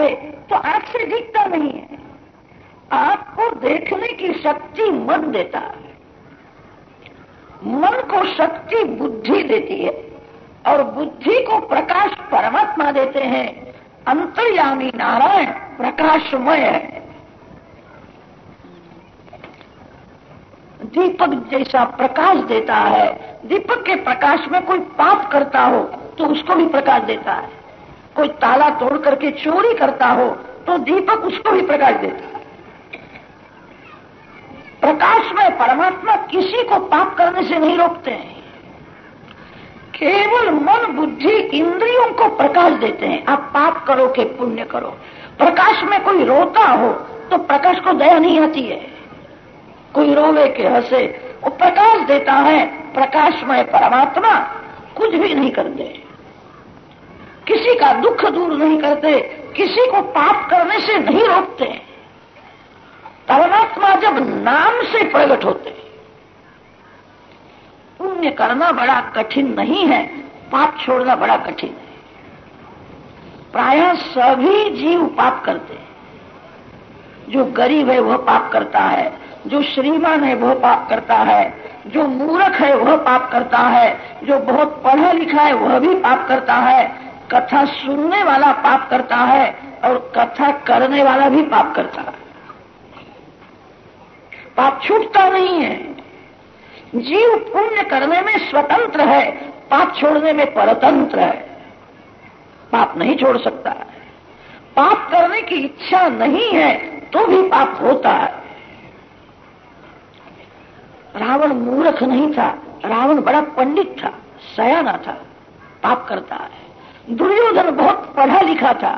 आवे तो आँख से दिखता नहीं है। आपको देखने की शक्ति मन देता है। मन को शक्ति बुद्धि देती है और बुद्धि को प्रकाश परमात्मा देते हैं। अंतर्यामी नारायण प्रकाशमय है। दीपक जैसा प्रकाश देता है। दीपक के प्रकाश में कोई पाप करता हो तो उसको भी प्रकाश देता है। कोई ताला तोड़ करके चोरी करता हो तो दीपक उसको भी प्रकाश देता है। प्रकाश में परमात्मा किसी को पाप करने से नहीं रोकते हैं। केवल मन, बुद्धि, इंद्रियों को प्रकाश देते हैं। आप पाप करो के पुण्य करो। प्रकाश में कोई रोता हो तो प्रकाश को दया नहीं आती है। कोई रोवे के हंसे, वो प्रकाश देता है। प्रकाशमय परमात्मा कुछ भी नहीं करते। किसी का दुख दूर नहीं करते, किसी को पाप करने से नहीं रोकते। परमात्मा जब नाम से प्रकट होते, पुण्य करना बड़ा कठिन नहीं है, पाप छोड़ना बड़ा कठिन है। प्राय सभी जीव पाप करते हैं। जो गरीब है वह पाप करता है, जो श्रीमान है वह पाप करता है, जो मूर्ख है वह पाप करता है, जो बहुत पढ़ा लिखा है वह भी पाप करता है कथा सुनने वाला पाप करता है और कथा करने वाला भी पाप करता है। पाप छूटता नहीं है। जीव पुण्य करने में स्वतंत्र है, पाप छोड़ने में परतंत्र है। पाप नहीं छोड़ सकता है। पाप करने की इच्छा नहीं है तो भी पाप होता है। रावण मूर्ख नहीं था, रावण बड़ा पंडित था, सयाना था, पाप करता है। दुर्योधन बहुत पढ़ा लिखा था,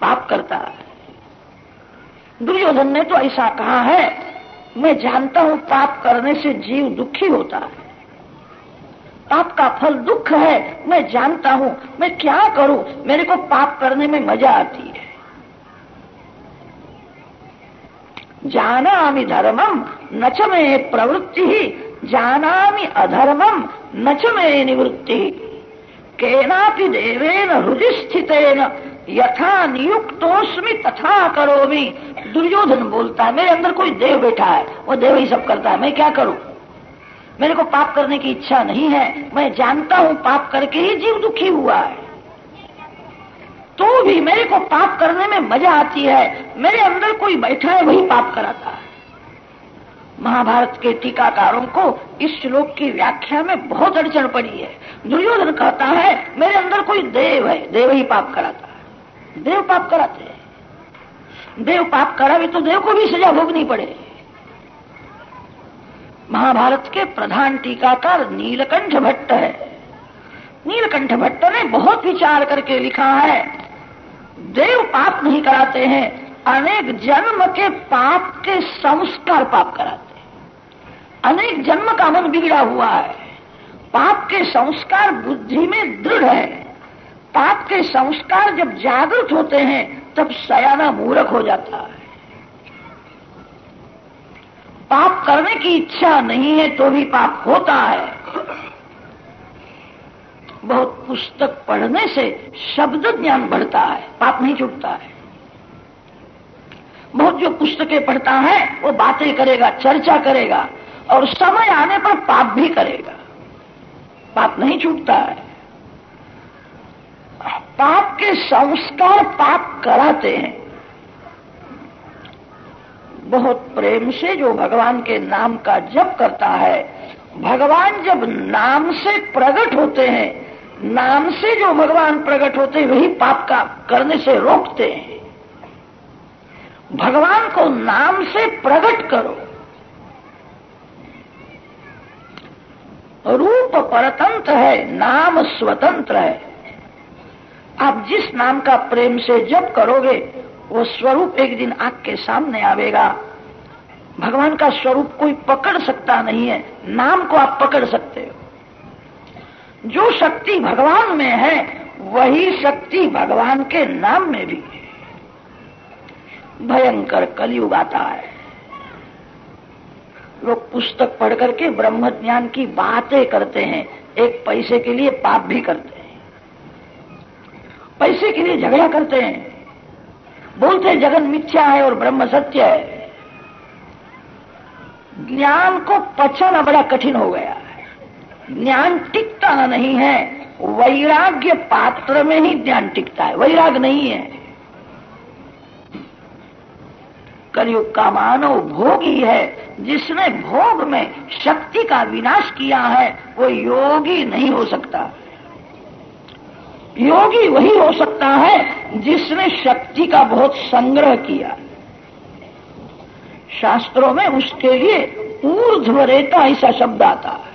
पाप करता। दुर्योधन ने तो ऐसा कहा है, मैं जानता हूँ पाप करने से जीव दुखी होता है। पाप का फल दुख है, मैं जानता हूँ, मैं क्या करूँ, मेरे को पाप करने में मज़ा आती है। जानामि धर्मम न मे प्रवृत्ति, जानामि अधर्मम न मे निवृत्ति। केनापि देवेन हृदय स्थितेन यथा नियुक्तोस्मि तथा करोमि। दुर्योधन बोलता है, मेरे अंदर कोई देव बैठा है, वो देव ही सब करता है, मैं क्या करूँ? मेरे को पाप करने की इच्छा नहीं है, मैं जानता हूँ पाप करके ही जीव दुखी हुआ है। तो भी मेरे को पाप करने में मज़ा आती है, मेरे अंदर कोई बैठा है, वही पाप कराता है। महाभारत के टीकाकारों को इस श्लोक की व्याख्या में बहुत अड़चन पड़ी है। दुर्योधन कहता है, मेरे अंदर कोई देव है। देव ही पाप कराता है। देव पाप कराते हैं। देव पाप करावे तो देव को भी सजा भोगनी पड़े। महाभारत के प्रधान टीकाकार नीलकंठ भट्ट है। नीलकंठ भट्ट ने बहुत विचार करके लिखा है, देव पाप नहीं कराते हैं, अनेक जन्म के पाप के संस्कार पाप कराते अनेक जन्म का मन बिगड़ा हुआ है। पाप के संस्कार बुद्धि में दृढ़ है। पाप के संस्कार जब जागृत होते हैं, तब सयाना मूर्ख हो जाता है। पाप करने की इच्छा नहीं है तो भी पाप होता है। बहुत पुस्तक पढ़ने से शब्द ज्ञान बढ़ता है, पाप नहीं छूटता है। बहुत जो पुस्तकें पढ़ता है, वो बातें करेगा, चर्चा करेगा। और समय आने पर पाप भी करेगा। पाप नहीं छूटता है। पाप के संस्कार पाप कराते हैं। बहुत प्रेम से जो भगवान के नाम का जप करता है, भगवान जब नाम से प्रकट होते हैं, नाम से जो भगवान प्रकट होते हैं, वही पाप का करने से रोकते हैं। भगवान को नाम से प्रकट करो। रूप परतंत्र है, नाम स्वतंत्र है। आप जिस नाम का प्रेम से जप करोगे, वो स्वरूप एक दिन आग के सामने आवेगा। भगवान का स्वरूप कोई पकड़ सकता नहीं है, नाम को आप पकड़ सकते हो। जो शक्ति भगवान में है, वही शक्ति भगवान के नाम में भी है। भयंकर कलयुग आता है। लोग पुस्तक पढ़ करके ब्रह्म ज्ञान की बातें करते हैं। एक पैसे के लिए पाप भी करते हैं। पैसे के लिए झगड़ा करते हैं। बोलते हैं, जगन मिथ्या है और ब्रह्म सत्य है। ज्ञान को पचाना बड़ा कठिन हो गया है। ज्ञान टिकता नहीं है। वैराग्य पात्र में ही ज्ञान टिकता है। वैराग नहीं है। कलयुग का मानव भोगी है, जिसने भोग में शक्ति का विनाश किया है, वो योगी नहीं हो सकता। योगी वही हो सकता है, जिसने शक्ति का बहुत संग्रह किया। शास्त्रों में उसके लिए ऊर्ध्वरेता ऐसा शब्द आता है।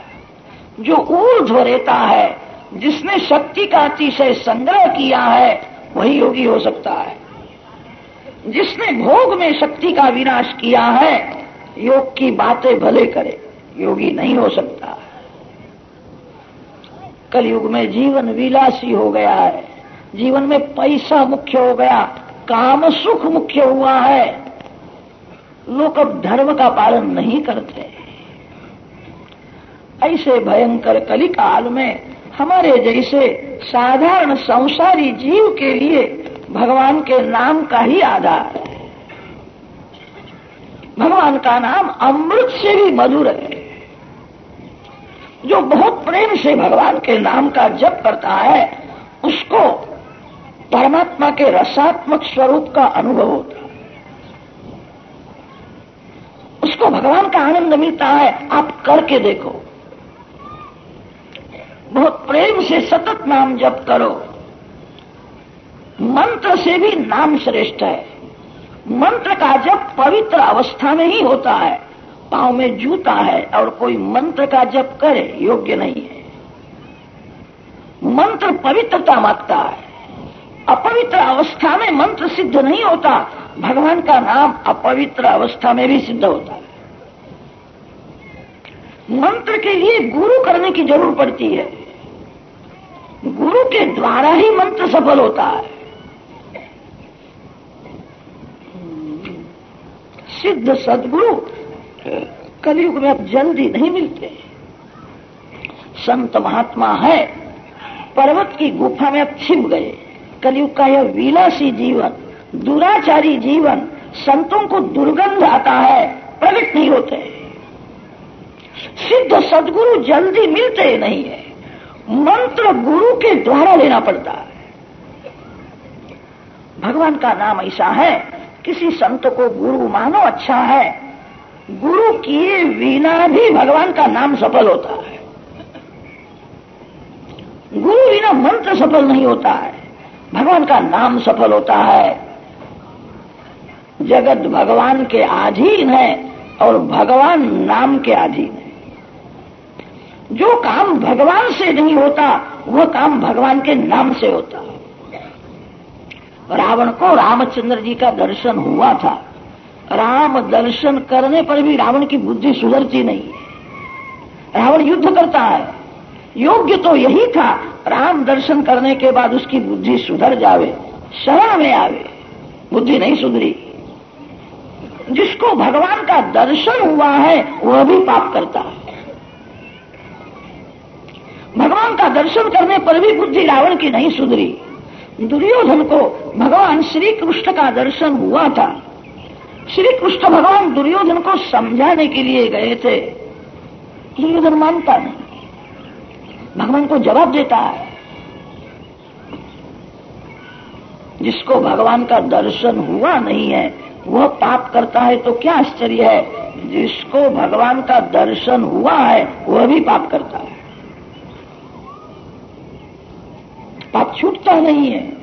जो ऊर्ध्वरेता है, जिसने शक्ति का अतिशय संग्रह किया है, वही योगी हो सकता है। जिसने भोग में शक्ति का विनाश किया है, योग की बातें भले करे, योगी नहीं हो सकता। कलयुग में जीवन विलासी हो गया है। जीवन में पैसा मुख्य हो गया, काम सुख मुख्य हुआ है। लोग अब धर्म का पालन नहीं करते। ऐसे भयंकर कलिकाल में हमारे जैसे साधारण संसारी जीव के लिए भगवान के नाम का ही आधार है। भगवान का नाम अमृत से भी मधुर है। जो बहुत प्रेम से भगवान के नाम का जप करता है, उसको परमात्मा के रसात्मक स्वरूप का अनुभव होता है। उसको भगवान का आनंद मिलता है, आप करके देखो। बहुत प्रेम से सतत नाम जप करो। मंत्र से भी नाम श्रेष्ठ है। मंत्र का जप पवित्र अवस्था में ही होता है। पाँव में जूता है और कोई मंत्र का जप करे, योग्य नहीं है। मंत्र पवित्रता माँगता है। अपवित्र अवस्था में मंत्र सिद्ध नहीं होता। भगवान का नाम अपवित्र अवस्था में भी सिद्ध होता है। मंत्र के लिए गुरु करने की ज़रूरत पड़ती है। गुरु के द्वारा ही मंत्र सफल होता है। सिद्ध सदगुरु, कलयुग में अब जल्दी नहीं मिलते। संत महात्मा है, पर्वत की गुफा में अब छिप गए। कलयुग का यह विलासी जीवन, दुराचारी जीवन, संतों को दुर्गंध आता है, प्रकट नहीं होते। सिद्ध सदगुरु जल्दी मिलते नहीं है, मंत्र गुरु के द्वारा लेना पड़ता है। भगवान का नाम ऐसा है किसी संत को गुरु मानो अच्छा है, गुरु किए बिना भी भगवान का नाम सफल होता है। गुरु बिना मंत्र सफल नहीं होता है, भगवान का नाम सफल होता है। जगत भगवान के अधीन है और भगवान नाम के अधीन है। जो काम भगवान से नहीं होता, वह काम भगवान के नाम से होता। रावण को रामचंद्र जी का दर्शन हुआ था। राम दर्शन करने पर भी रावण की बुद्धि सुधरती नहीं रावण युद्ध करता है। योग्य तो यही था, राम दर्शन करने के बाद उसकी बुद्धि सुधर जावे, शरण में आवे, बुद्धि नहीं सुधरी। जिसको भगवान का दर्शन हुआ है, वह भी पाप करता है। भगवान का दर्शन करने पर भी बुद्धि रावण की नहीं सुधरी। दुर्योधन को भगवान श्री कृष्ण का दर्शन हुआ था। श्री कृष्ण भगवान दुर्योधन को समझाने के लिए गए थे। दुर्योधन मानता नहीं। भगवान को जवाब देता है। जिसको भगवान का दर्शन हुआ नहीं है, वह पाप करता है तो क्या आश्चर्य है। जिसको भगवान का दर्शन हुआ है, वह भी पाप करता है। पाप छूटता नहीं है।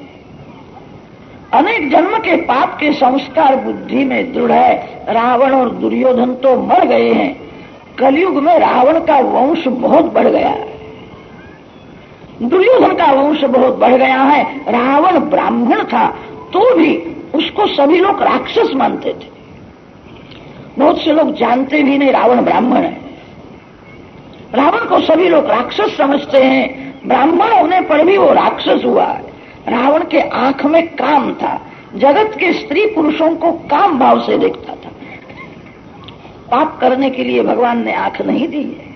अनेक जन्म के पाप के संस्कार बुद्धि में दृढ़ है। रावण और दुर्योधन तो मर गए हैं। कलयुग में रावण का वंश बहुत बढ़ गया। है दुर्योधन का वंश बहुत बढ़ गया है। रावण ब्राह्मण था तो भी उसको सभी लोग राक्षस मानते थे। बहुत से लोग जानते भी नहीं रावण ब्राह्मण है। रावण को सभी लोग राक्षस समझते हैं। ब्राह्मण होने पर भी वो राक्षस हुआ। है रावण के आँख में काम था। जगत के स्त्री पुरुषों को काम भाव से देखता था। पाप करने के लिए भगवान ने आँख नहीं दी है।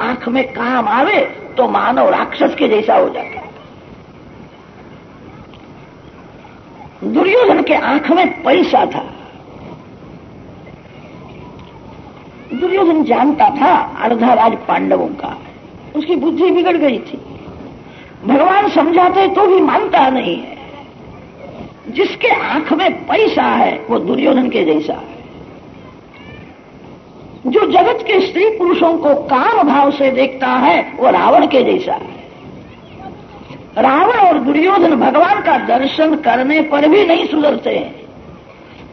आँख में काम आवे तो मानव राक्षस के जैसा हो जाता दुर्योधन के आँख में पैसा था। दुर्योधन जानता था अर्धा राज पांडवों का। उसकी बुद्धि बिगड़ गई थी। भगवान समझाते तो भी मानता नहीं है। जिसके आँख में पैसा है, वो दुर्योधन के जैसा है। जो जगत के स्त्री पुरुषों को काम भाव से देखता है, वो रावण के जैसा है। रावण और दुर्योधन भगवान का दर्शन करने पर भी नहीं सुधरते हैं।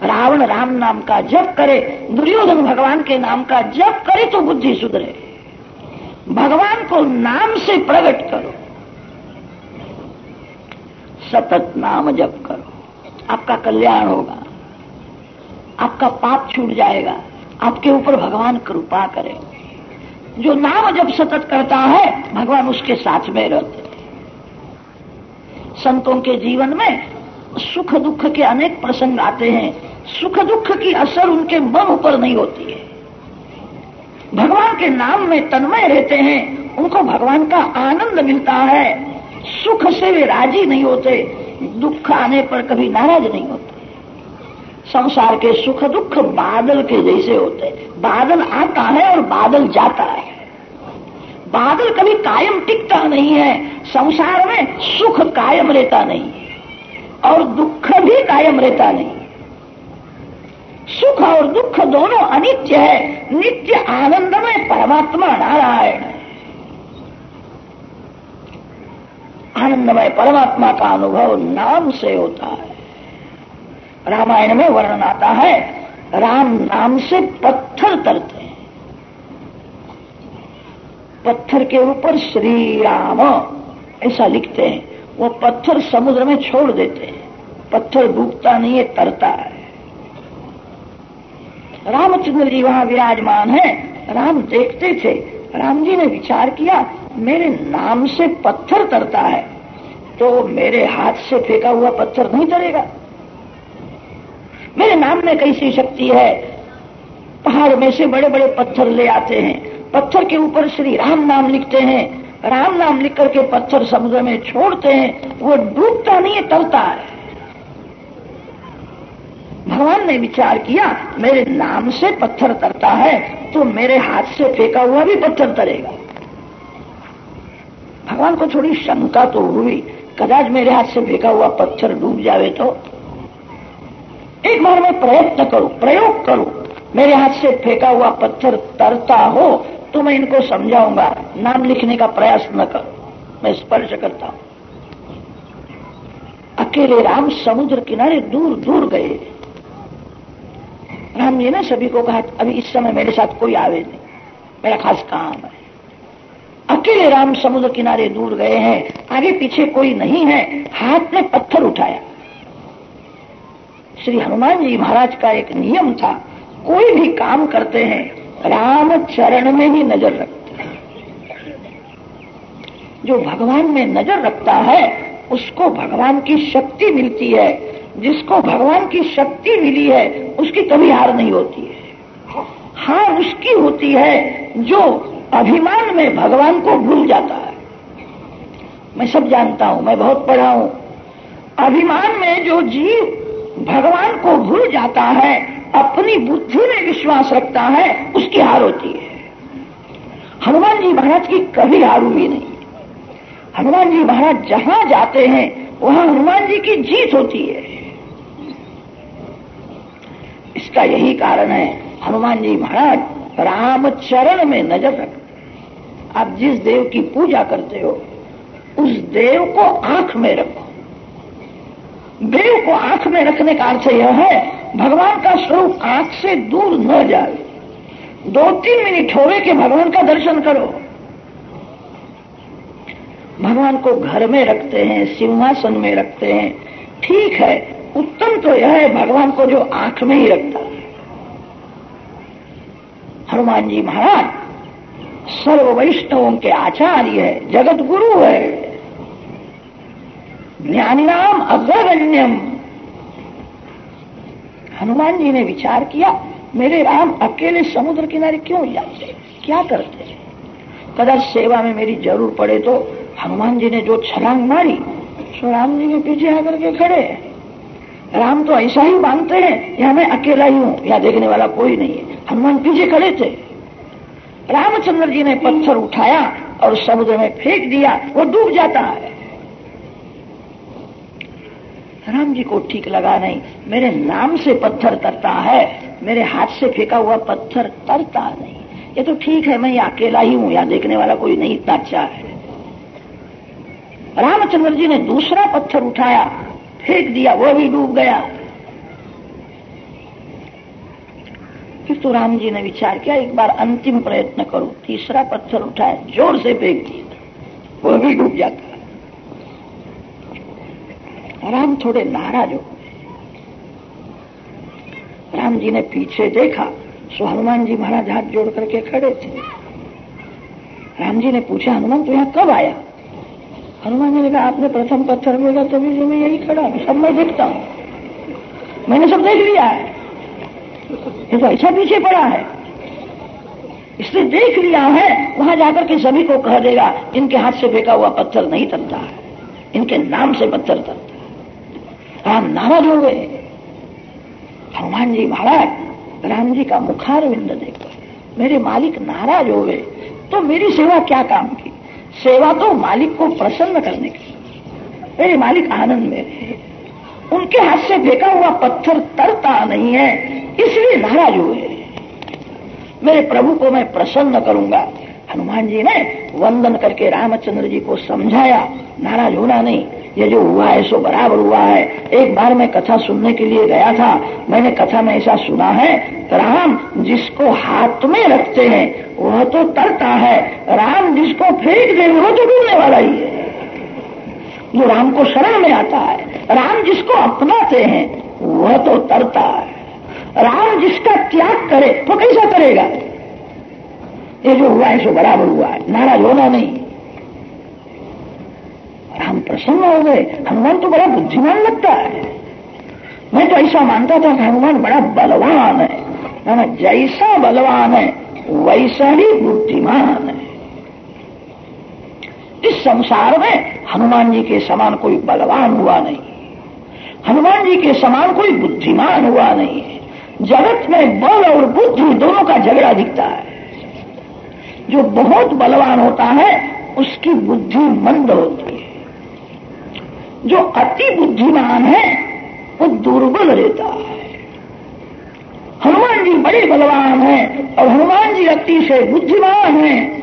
रावण राम नाम का जप करे, दुर्योधन भगवान के नाम का जप करे तो बुद्धि सुधरे। भगवान को नाम से प्रकट करो। सतत नाम जप करो। आपका कल्याण होगा। आपका पाप छूट जाएगा। आपके ऊपर भगवान कृपा करे। जो नाम जब सतत करता है, भगवान उसके साथ में रहते संतों के जीवन में सुख दुख के अनेक प्रसंग आते हैं। सुख दुख की असर उनके मन ऊपर नहीं होती है। भगवान के नाम में तन्मय रहते हैं, उनको भगवान का आनंद मिलता है। सुख से वे राज़ी नहीं होते, दुख आने पर कभी नाराज़ नहीं होते। संसार के सुख दुख बादल के जैसे होते बादल आता है और बादल जाता है। बादल कभी कायम टिकता नहीं है, संसार में सुख कायम रहता नहीं और दुख भी कायम रहता नहीं सुख और दुख दोनों अनित्य है। नित्य आनंद में परमात्मा नारायण। आनंदमय परमात्मा का अनुभव नाम से होता है। रामायण में वर्णन आता है, राम नाम से पत्थर तरते हैं। पत्थर के ऊपर श्री राम ऐसा लिखते हैं, वो पत्थर समुद्र में छोड़ देते हैं। पत्थर डूबता नहीं है, तरता है। रामचंद्र जी वहाँ विराजमान है। राम देखते थे। राम जी ने विचार किया, मेरे नाम से पत्थर तरता है तो मेरे हाथ से फेंका हुआ पत्थर नहीं तरेगा। मेरे नाम में कैसी शक्ति है? पहाड़ में से बड़े बड़े पत्थर ले आते हैं। पत्थर के ऊपर श्री राम नाम लिखते हैं। राम नाम लिख करके पत्थर समुद्र में छोड़ते हैं। वो डूबता नहीं है तलता है। भगवान ने विचार किया, मेरे नाम से पत्थर तरता है तो मेरे हाथ से फेंका हुआ भी पत्थर तरेगा भगवान को थोड़ी शंका तो हुई, कदाच मेरे हाथ से फेंका हुआ पत्थर डूब जावे तो। एक बार मैं प्रयत्न करूँ, प्रयोग करूँ, मेरे हाथ से फेंका हुआ पत्थर तरता हो तो मैं इनको समझाऊँगा। नाम लिखने का प्रयास न करो, मैं स्पर्श करता हूँ। अकेले राम समुद्र किनारे दूर दूर गए राम जी ने सभी को कहा, अभी इस समय मेरे साथ कोई आवे नहीं। मेरा खास काम है। अकेले राम समुद्र किनारे दूर गए हैं। आगे पीछे कोई नहीं है। हाथ में पत्थर उठाया। श्री हनुमान जी महाराज का एक नियम था, कोई भी काम करते हैं, राम चरण में ही नज़र रखते हैं। जो भगवान में नज़र रखता है, उसको भगवान की शक्ति मिलती है। जिसको भगवान की शक्ति मिली है, उसकी कभी हार नहीं होती है। हार उसकी होती है जो अभिमान में भगवान को भूल जाता है। मैं सब जानता हूँ, मैं बहुत पढ़ा हूँ। अभिमान में जो जीव भगवान को भूल जाता है, अपनी बुद्धि में विश्वास रखता है, उसकी हार होती है। हनुमान जी महाराज की कभी हार हुई नहीं। हनुमान जी महाराज जहाँ जाते हैं, वहाँ हनुमान जी की जीत होती है। इसका यही कारण है। हनुमान जी महाराज रामचरण में नज़र रखते आप जिस देव की पूजा करते हो, उस देव को आँख में रखो। देव को आँख में रखने का अर्थ यह है, भगवान का स्वरूप आँख से दूर न जाए। दो तीन मिनट होवे के भगवान का दर्शन करो। भगवान को घर में रखते हैं, सिंहासन में रखते हैं। ठीक है उत्तम तो यह है, भगवान को जो आँख में ही रखता। है हनुमान जी महाराज सर्व वैष्णवों के आचार्य है जगत गुरु है। ज्ञानिनाम अग्रगण्यम हनुमान जी ने विचार किया, मेरे राम अकेले समुद्र किनारे क्यों जाते, क्या करते? कदर सेवा में मेरी ज़रूर पड़े तो हनुमान जी ने जो छलांग मारी सो राम जी के पीछे आकर के खड़े। राम तो ऐसा ही मानते हैं या मैं अकेला ही हूँ या देखने वाला कोई नहीं है। हनुमान पीछे खड़े थे। रामचंद्र जी ने पत्थर उठाया और समुद्र में फेंक दिया। वो डूब जाता है। राम जी को ठीक लगा नहीं। मेरे नाम से पत्थर तरता है। मेरे हाथ से फेंका हुआ पत्थर तरता नहीं। ये तो ठीक है, मैं अकेला ही हूँ या देखने वाला कोई नहीं, इतना अच्छा है। रामचंद्र जी ने दूसरा पत्थर उठाया। फेंक दिया वो भी डूब गया। फिर तो राम जी ने विचार किया, एक बार अंतिम प्रयत्न करो, तीसरा पत्थर उठाया ज़ोर से फेंक दिया वो भी डूब जाता। राम थोड़े नाराज़ हो राम जी ने पीछे देखा सो हनुमान जी महाराज हाथ जोड़ करके खड़े थे। राम जी ने पूछा, हनुमान तो यहाँ कब आया? हनुमान जी ने कहा, आपने प्रथम पत्थर बोला तभी से मैं यही खड़ा हूँ, सब मैं देखता हूँ। मैंने सब देख लिया है। ये तो ऐसा पीछे पड़ा है। इसने देख लिया है, वहाँ जाकर के सभी को कह देगा, इनके हाथ से फेंका हुआ पत्थर नहीं तलता है, इनके नाम से पत्थर तलता है। राम नाराज़ हो गए। हनुमान जी महाराज, राम जी का मुखार विंद देखो, मेरे मालिक नाराज़ हो गए तो मेरी सेवा क्या काम की? सेवा तो मालिक को प्रसन्न करने की। मेरे मालिक आनंद में रहे। उनके हाथ से देखा हुआ पत्थर तरता नहीं है, इसलिए नाराज़ हुए। मेरे प्रभु को मैं प्रसन्न करूँगा। हनुमान जी ने वंदन करके रामचंद्र जी को समझाया, नाराज़ होना नहीं। ये जो हुआ है, सो बराबर हुआ है। एक बार मैं कथा सुनने के लिए गया था। मैंने कथा में ऐसा सुना है, राम जिसको हाथ में रखते हैं, वह तो तरता है। राम जिसको फेंक दे, वह तो डूबने वाला ही है। जो राम को शरण में आता है। राम जिसको अपनाते हैं, वह तो तरता है। राम जिसका त्याग करे, वो तो कैसा करेगा? ये जो हुआ है सो बराबर हुआ है। नाराज़ होना नहीं। हम प्रसन्न हो गए। हनुमान तो बड़ा बुद्धिमान लगता है। मैं तो ऐसा मानता था कि हनुमान बड़ा बलवान है। ना जैसा बलवान है, वैसा ही बुद्धिमान है। इस संसार में हनुमान जी के समान कोई बलवान हुआ नहीं। हनुमान जी के समान कोई बुद्धिमान हुआ नहीं है। जगत में बल और बुद्धि दोनों का झगड़ा दिखता है। जो बहुत बलवान होता है, उसकी बुद्धि मंद होती है। जो अति बुद्धिमान है, वो दुर्बल रहता है। हनुमान जी बड़े बलवान हैं और हनुमान जी अति से बुद्धिमान हैं।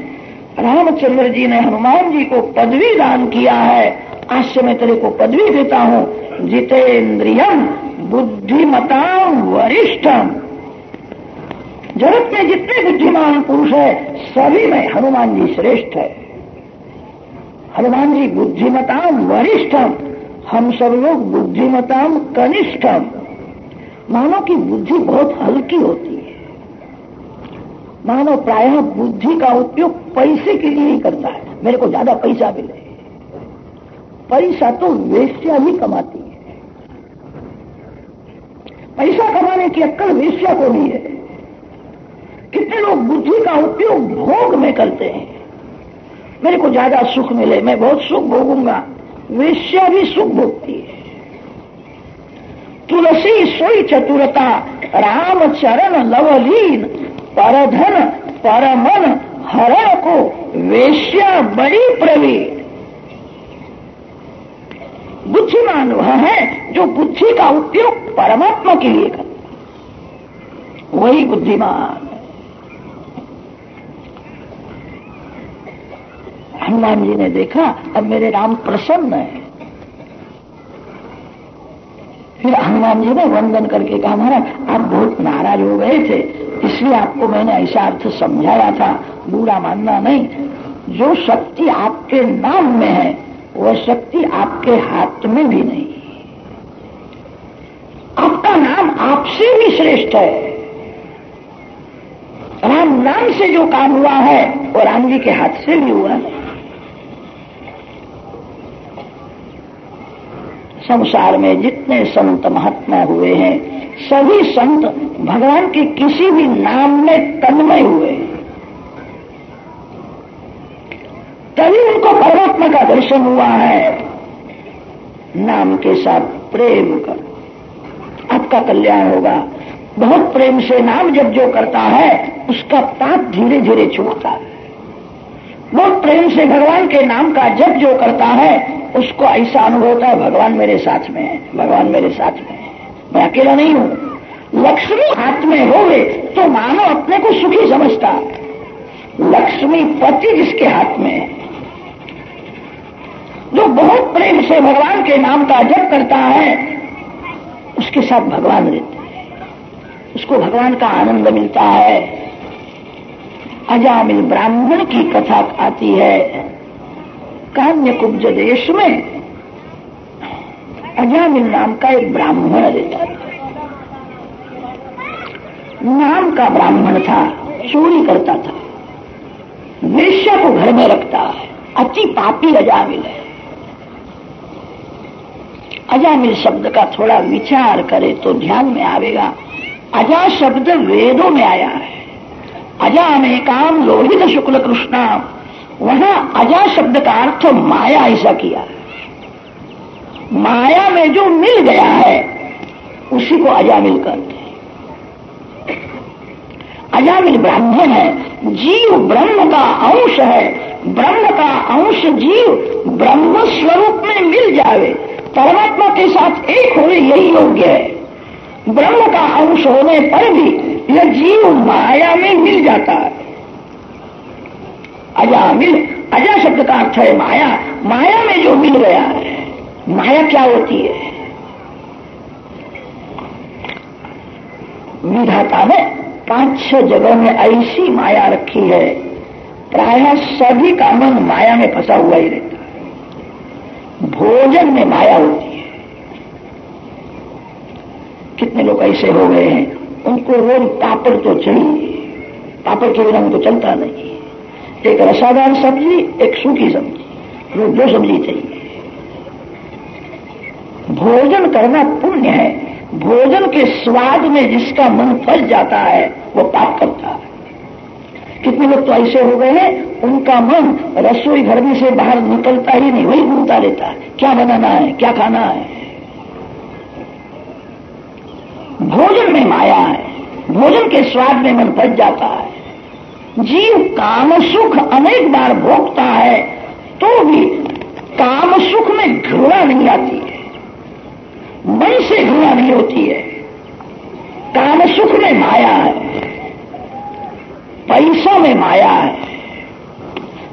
रामचंद्र जी ने हनुमान जी को पदवी दान किया है। आज से मैं तेरे को पदवी देता हूँ। जितेंद्रियम बुद्धिमताम वरिष्ठम जगत में जितने बुद्धिमान पुरुष है, सभी में हनुमान जी श्रेष्ठ है। हनुमान जी बुद्धिमताम वरिष्ठम, हम सब लोग बुद्धिमताम कनिष्ठम। मानव की बुद्धि बहुत हल्की होती है। मानव प्रायः बुद्धि का उपयोग पैसे के लिए ही करता है। मेरे को ज़्यादा पैसा मिले पैसा तो वेश्या ही कमाती है। पैसा कमाने की अक्कल वेश्या को भी है। कितने लोग बुद्धि का उपयोग भोग में करते हैं। मेरे को ज़्यादा सुख मिले, मैं बहुत सुख भोगूँगा। वेश्या भी सुख भोगती है। तुलसी सोई चतुरता, राम चरण लवलीन, परधन परमन, हरण को वेश्या बड़ी प्रवीण। बुद्धिमान वह है जो बुद्धि का उपयोग परमात्मा के लिए करता वही बुद्धिमान। हनुमान जी ने देखा, अब मेरे राम प्रसन्न है। फिर हनुमान जी ने वंदन करके कहा, महाराज, आप बहुत नाराज़ हो गए थे, इसलिए आपको मैंने ऐसा अर्थ समझाया था। बुरा मानना नहीं, जो शक्ति आपके नाम में है, वह शक्ति आपके हाथ में भी नहीं। आपका नाम आपसे भी श्रेष्ठ है। राम नाम से जो काम हुआ है, वो राम जी के हाथ से भी हुआ है। संसार में जितने संत महात्मा हुए हैं, सभी संत भगवान के किसी भी नाम में तन्मय हुए तभी उनको परमात्मा का दर्शन हुआ है। नाम के साथ प्रेम कर आपका कल्याण होगा। बहुत प्रेम से नाम जब जो करता है, उसका पाप धीरे धीरे छूटता है। बहुत प्रेम से भगवान के नाम का जप जो करता है उसको ऐसा अनुभव होता है भगवान मेरे साथ में है, भगवान मेरे साथ में है। मैं अकेला नहीं हूँ। लक्ष्मी हाथ में हो गए तो मानो अपने को सुखी समझता। लक्ष्मी पति जिसके हाथ में है। जो बहुत प्रेम से भगवान के नाम का जप करता है, उसके साथ भगवान रहते हैं। उसको भगवान का आनंद मिलता है। अजामिल ब्राह्मण की कथा आती है। कान्य कुब्ज देश में अजामिल नाम का एक ब्राह्मण रहता था नाम का ब्राह्मण था, चोरी करता था। वेश्या को घर में रखता है। अति पापी अजामिल है। अजामिल शब्द का थोड़ा विचार करे तो ध्यान में आवेगा। अजा शब्द वेदों में आया है। अजा में काम लोहित शुक्ल कृष्णा वहाँ अजा शब्द का अर्थ माया ऐसा किया। माया में जो मिल गया है, उसी को अजामिल करते अजामिल ब्राह्मण है, जीव ब्रह्म का अंश है। ब्रह्म का अंश जीव ब्रह्म स्वरूप में मिल जावे, परमात्मा के साथ एक होने यही योग्य है। ब्रह्म का अंश होने पर भी यह जीव माया में मिल जाता है। अजा मिल अजा शब्द का अर्थ है माया। माया में जो मिल गया है माया क्या होती है? विधाता ने पाँच छह जगह में ऐसी माया रखी है, प्राय सभी का मन माया में फंसा हुआ ही रहता है। भोजन में माया होती है। कितने लोग ऐसे हो गए हैं, उनको रोज पापड़ तो चाहिए, पापड़ के बिना उनको चलता नहीं। एक रसादार सब्ज़ी एक सूखी सब्ज़ी रोज दो सब्ज़ी चाहिए। भोजन करना पुण्य है। भोजन के स्वाद में जिसका मन फंस जाता है, वो पाप करता है। कितने लोग तो ऐसे हो गए हैं, उनका मन रसोई घर में से बाहर निकलता ही नहीं, वही घूमता रहता है। क्या बनाना है, क्या खाना है? भोजन में माया है। भोजन के स्वाद में मन फंस जाता है। जीव काम सुख अनेक बार भोगता है तो भी काम सुख में घृणा नहीं आती है। मन से घृणा नहीं होती है। काम सुख में माया है। पैसा में माया है।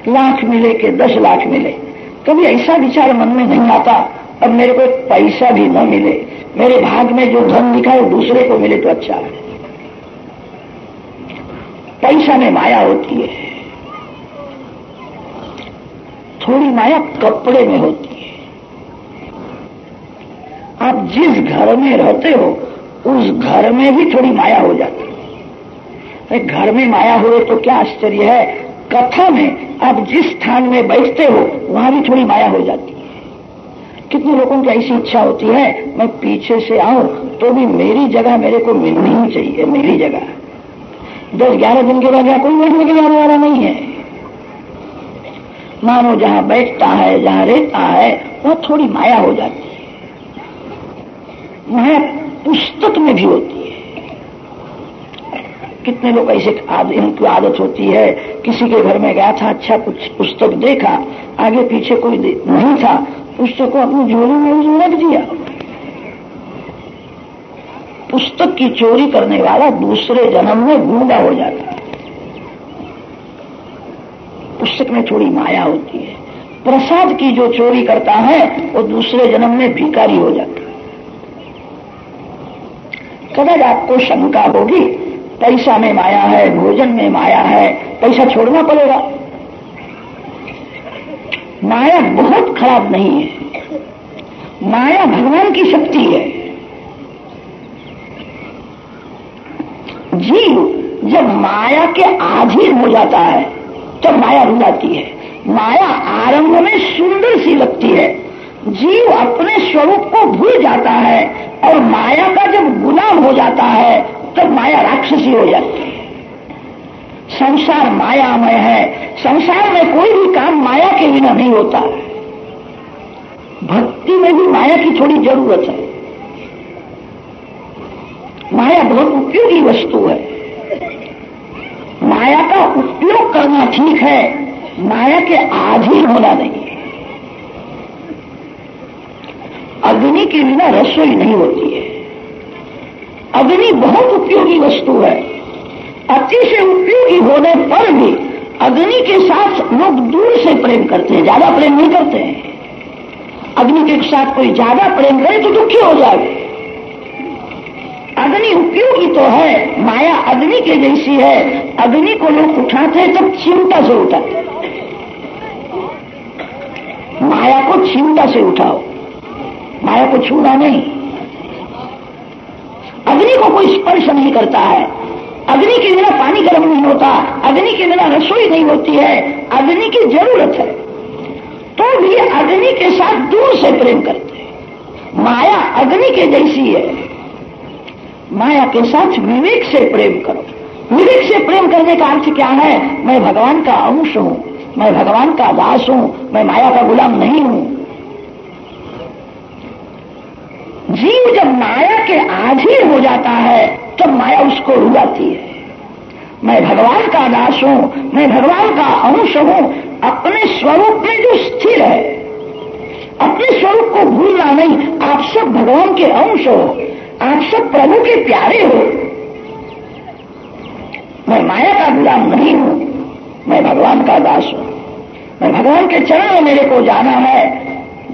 लाख मिले के दस लाख मिले। कभी ऐसा विचार मन में नहीं आता, अब मेरे को पैसा भी न मिले। मेरे भाग में जो धन लिखा है दूसरे को मिले तो अच्छा है। पैसा में माया होती है। थोड़ी माया कपड़े में होती है। आप जिस घर में रहते हो, उस घर में भी थोड़ी माया हो जाती है। घर में माया हुए तो क्या आश्चर्य है? कथा में आप जिस स्थान में बैठते हो, वहाँ भी थोड़ी माया हो जाती है। कितने लोगों की ऐसी इच्छा होती है, मैं पीछे से आऊँ तो भी मेरी जगह मेरे को मिलनी ही चाहिए, मेरी जगह। दस ग्यारह दिन के बाद यहाँ कोई बैठने के जाने वाला नहीं है। मानो जहाँ बैठता है, जहाँ रहता है, वह थोड़ी माया हो जाती है। माया पुस्तक में भी होती है। कितने लोग ऐसे इनकी आदत होती है, किसी के घर में गया था अच्छा कुछ पुस्तक देखा, आगे पीछे कोई नहीं था, पुस्तक को अपनी झोली में उसने रख दिया। पुस्तक की चोरी करने वाला दूसरे जन्म में गूँगा हो जाता है। पुस्तक में थोड़ी माया होती है। प्रसाद की जो चोरी करता है, वो दूसरे जन्म में भिकारी हो जाता है। कदर आपको शंका होगी, पैसा में माया है, भोजन में माया है, पैसा छोड़ना पड़ेगा। माया बहुत खराब नहीं है। माया भगवान की शक्ति है। जीव जब माया के अधीन हो जाता है, तब माया रुलाती है। माया आरंभ में सुंदर सी लगती है। जीव अपने स्वरूप को भूल जाता है और माया का जब गुलाम हो जाता है, तब माया राक्षसी हो जाती है। संसार मायामय है। संसार में कोई भी काम माया के बिना नहीं होता। भक्ति में भी माया की थोड़ी ज़रूरत है। माया बहुत उपयोगी वस्तु है। माया का उपयोग करना ठीक है, माया के आधीन होना नहीं। अग्नि के बिना रसोई नहीं होती है। अग्नि बहुत उपयोगी वस्तु है। अतिशय उपयोगी होने पर भी अग्नि के साथ लोग दूर से प्रेम करते हैं, ज़्यादा प्रेम नहीं करते हैं। अग्नि के साथ कोई ज़्यादा प्रेम करे तो दुखी हो जाए अग्नि उपयोगी तो है, माया अग्नि के जैसी है। अग्नि को लोग उठाते हैं तब चिंता से उठाते माया को चिंता से उठाओ। माया को छूना नहीं। अग्नि को कोई स्पर्श नहीं करता है। अग्नि के बिना पानी गर्म नहीं होता। अग्नि के बिना रसोई नहीं होती है। अग्नि की ज़रूरत है। तो भी अग्नि के साथ दूर से प्रेम करते हैं। माया अग्नि के जैसी है। माया के साथ विवेक से प्रेम करो। विवेक से प्रेम करने का अर्थ क्या है? मैं भगवान का अंश हूँ, मैं भगवान का दास हूँ, मैं माया का गुलाम नहीं हूँ। जीव जब माया के आधीन हो जाता है, तब माया उसको रुलाती है। मैं भगवान का दास हूँ, मैं भगवान का अंश हूँ, अपने स्वरूप में जो स्थिर है। अपने स्वरूप को भूलना नहीं, आप सब भगवान के अंश हो। आप सब प्रभु के प्यारे हो। मैं माया का गुलाम नहीं हूँ। मैं भगवान का दास हूँ। मैं भगवान के चरण में मेरे को जाना है।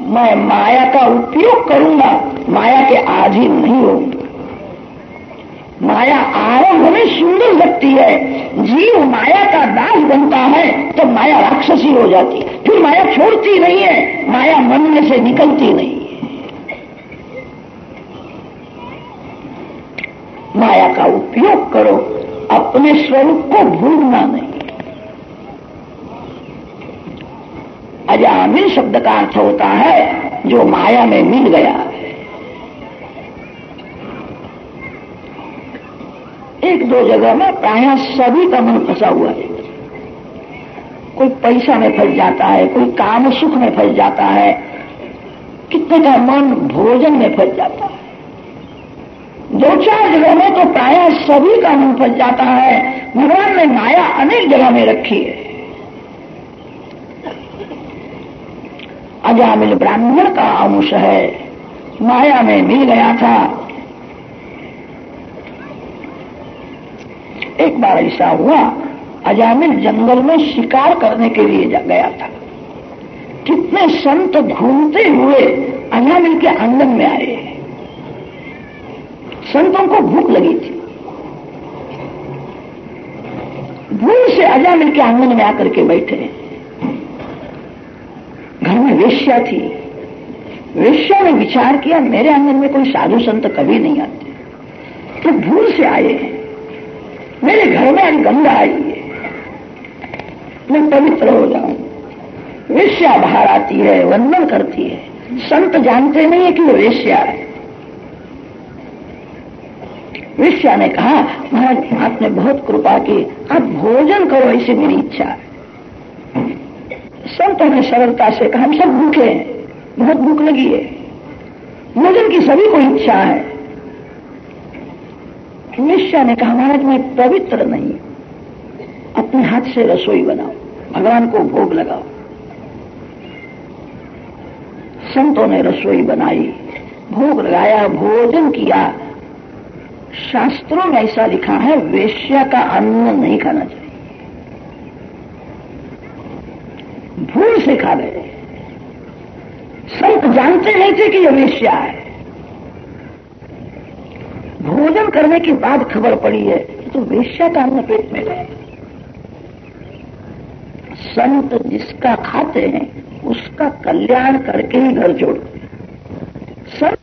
मैं माया का उपयोग करूँगा। माया के अधीन नहीं होंगे माया आरंभ में सुंदर लगती है। जीव माया का दास बनता है तो माया राक्षसी हो जाती है। फिर माया छोड़ती नहीं है। माया मन में से निकलती नहीं है माया का उपयोग करो, अपने स्वरूप को भूलना नहीं। अजामिल शब्द का अर्थ होता है, जो माया में मिल गया। एक दो जगह में प्राय सभी का मन फंसा हुआ है। कोई पैसा में फंस जाता है, कोई काम सुख में फंस जाता है, कितने का मन भोजन में फंस जाता है। दो चार जगह में तो प्राय सभी का मन फंस जाता है। भगवान ने माया अनेक जगह में रखी है। अजामिल ब्राह्मण का अंश है। माया में मिल गया था। एक बार ऐसा हुआ, अजामिल जंगल में शिकार करने के लिए गया था। कितने संत घूमते हुए अजामिल के आँगन में आए। संतों को भूख लगी थी। भूल से अजामिल के आँगन में आकर के बैठे। घर में वेश्या थी। वेश्या ने विचार किया, मेरे आँगन में कोई साधु संत कभी नहीं आते। तो भूल से आए। हैं मेरे घर में आज गंगा आई है। मैं पवित्र हो जाऊँ। वेश्या बाहर आती है, वंदन करती है। संत जानते नहीं है कि वो वेश्या है। वेश्या ने कहा, महाराज, आपने बहुत कृपा की। आप भोजन करो, ऐसी मेरी इच्छा संतों ने सरलता से कहा, हम सब भूखे हैं। बहुत भूख लगी है। भोजन की सभी को इच्छा है। निश्चय ने कहा, महाराज, मैं पवित्र नहीं अपने हाथ से रसोई बनाओ। भगवान को भोग लगाओ। संतों ने रसोई बनाई, भोग लगाया, भोजन किया। शास्त्रों में ऐसा लिखा है, वेश्या का अन्न नहीं खाना चाहिए। भूल से खा गए संत जानते नहीं थे कि यह वेश्या है। भोजन करने के बाद खबर पड़ी है कि तो वेश्या का अन्न पेट में गए संत जिसका खाते हैं, उसका कल्याण करके ही घर जोड़ते संत